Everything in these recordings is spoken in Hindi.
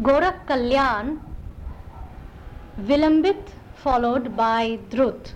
गोरख कल्याण विलंबित फॉलोड बाय द्रुत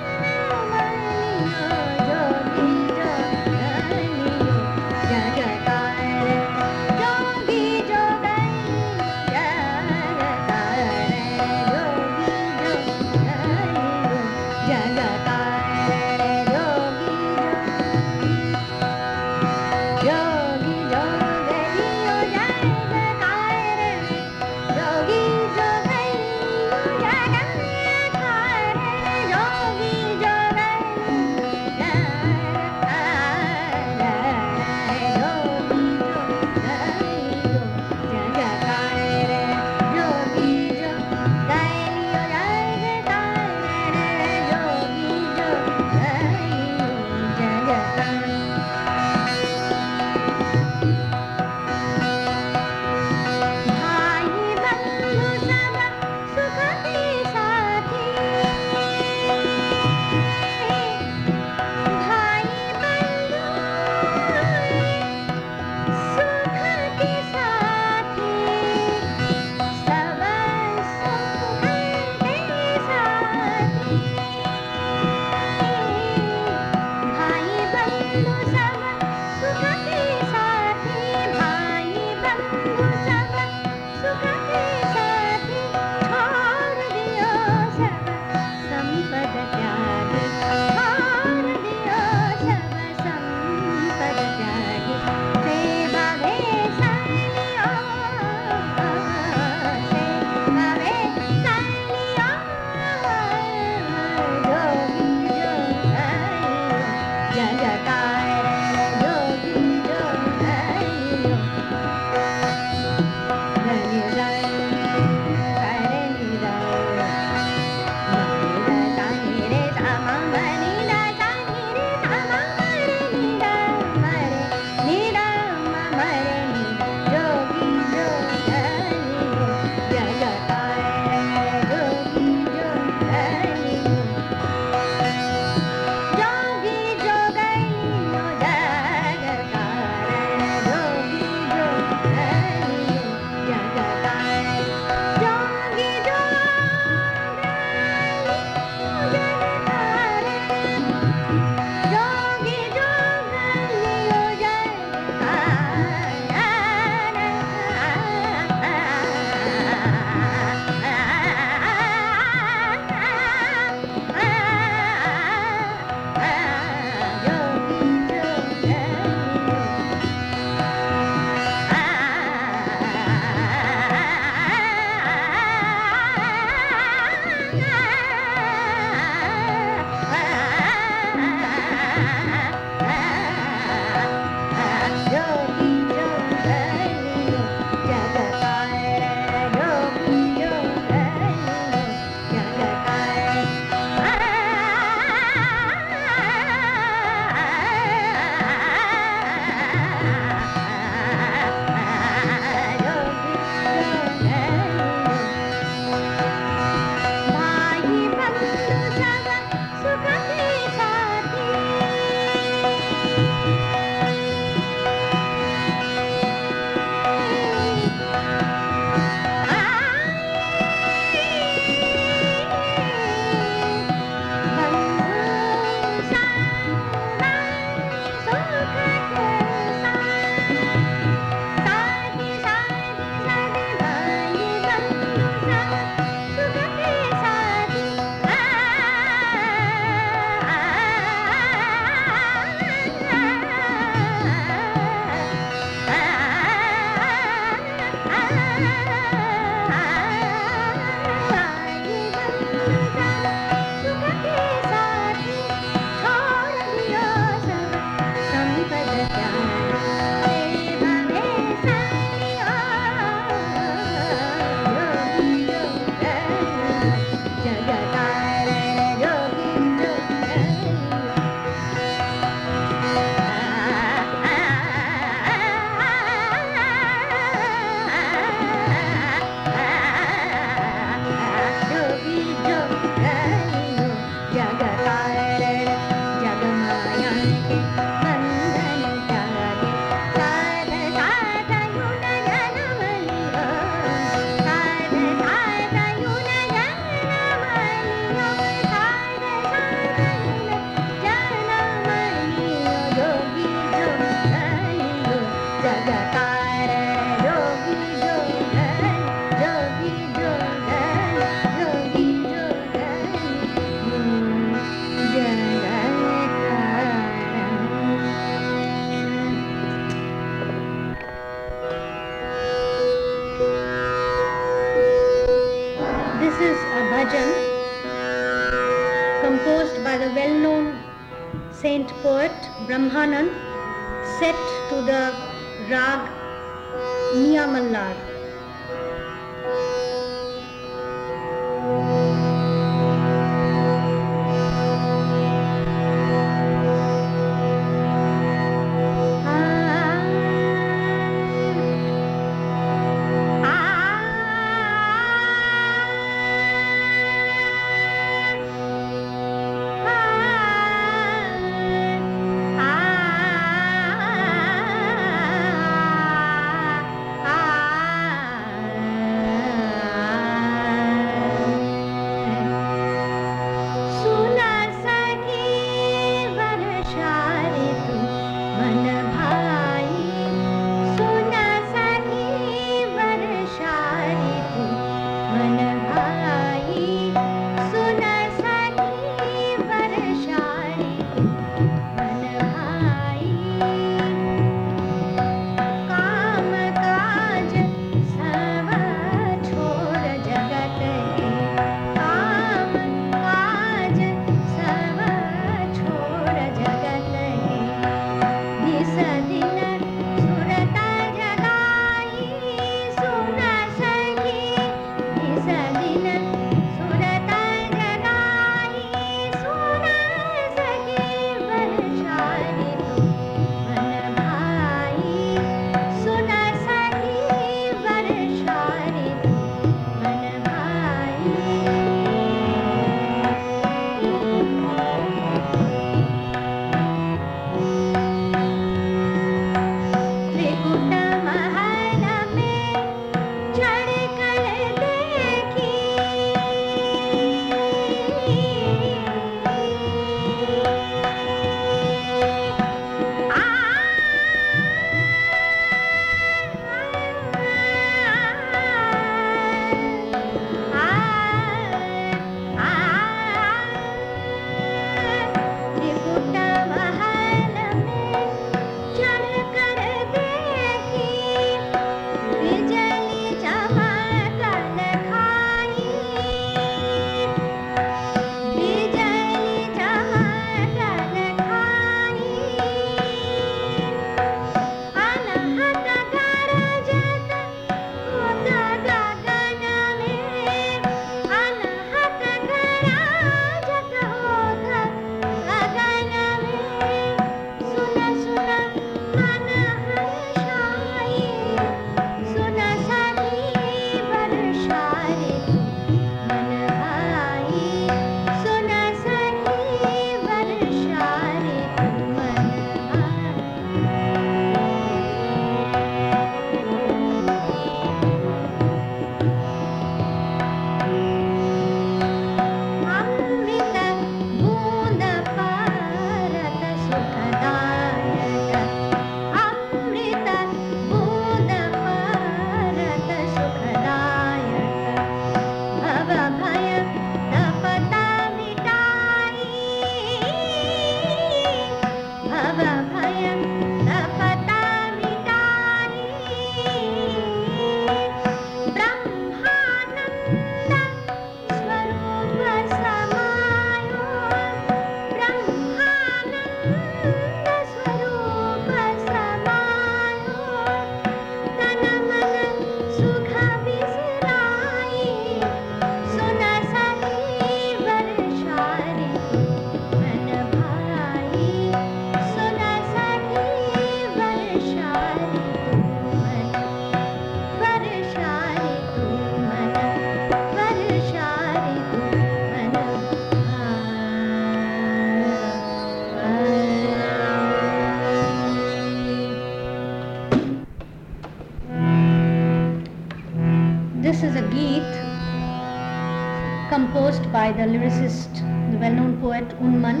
lyricist, the well-known poet Unman,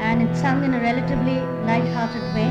and it's sung in a relatively light-hearted way.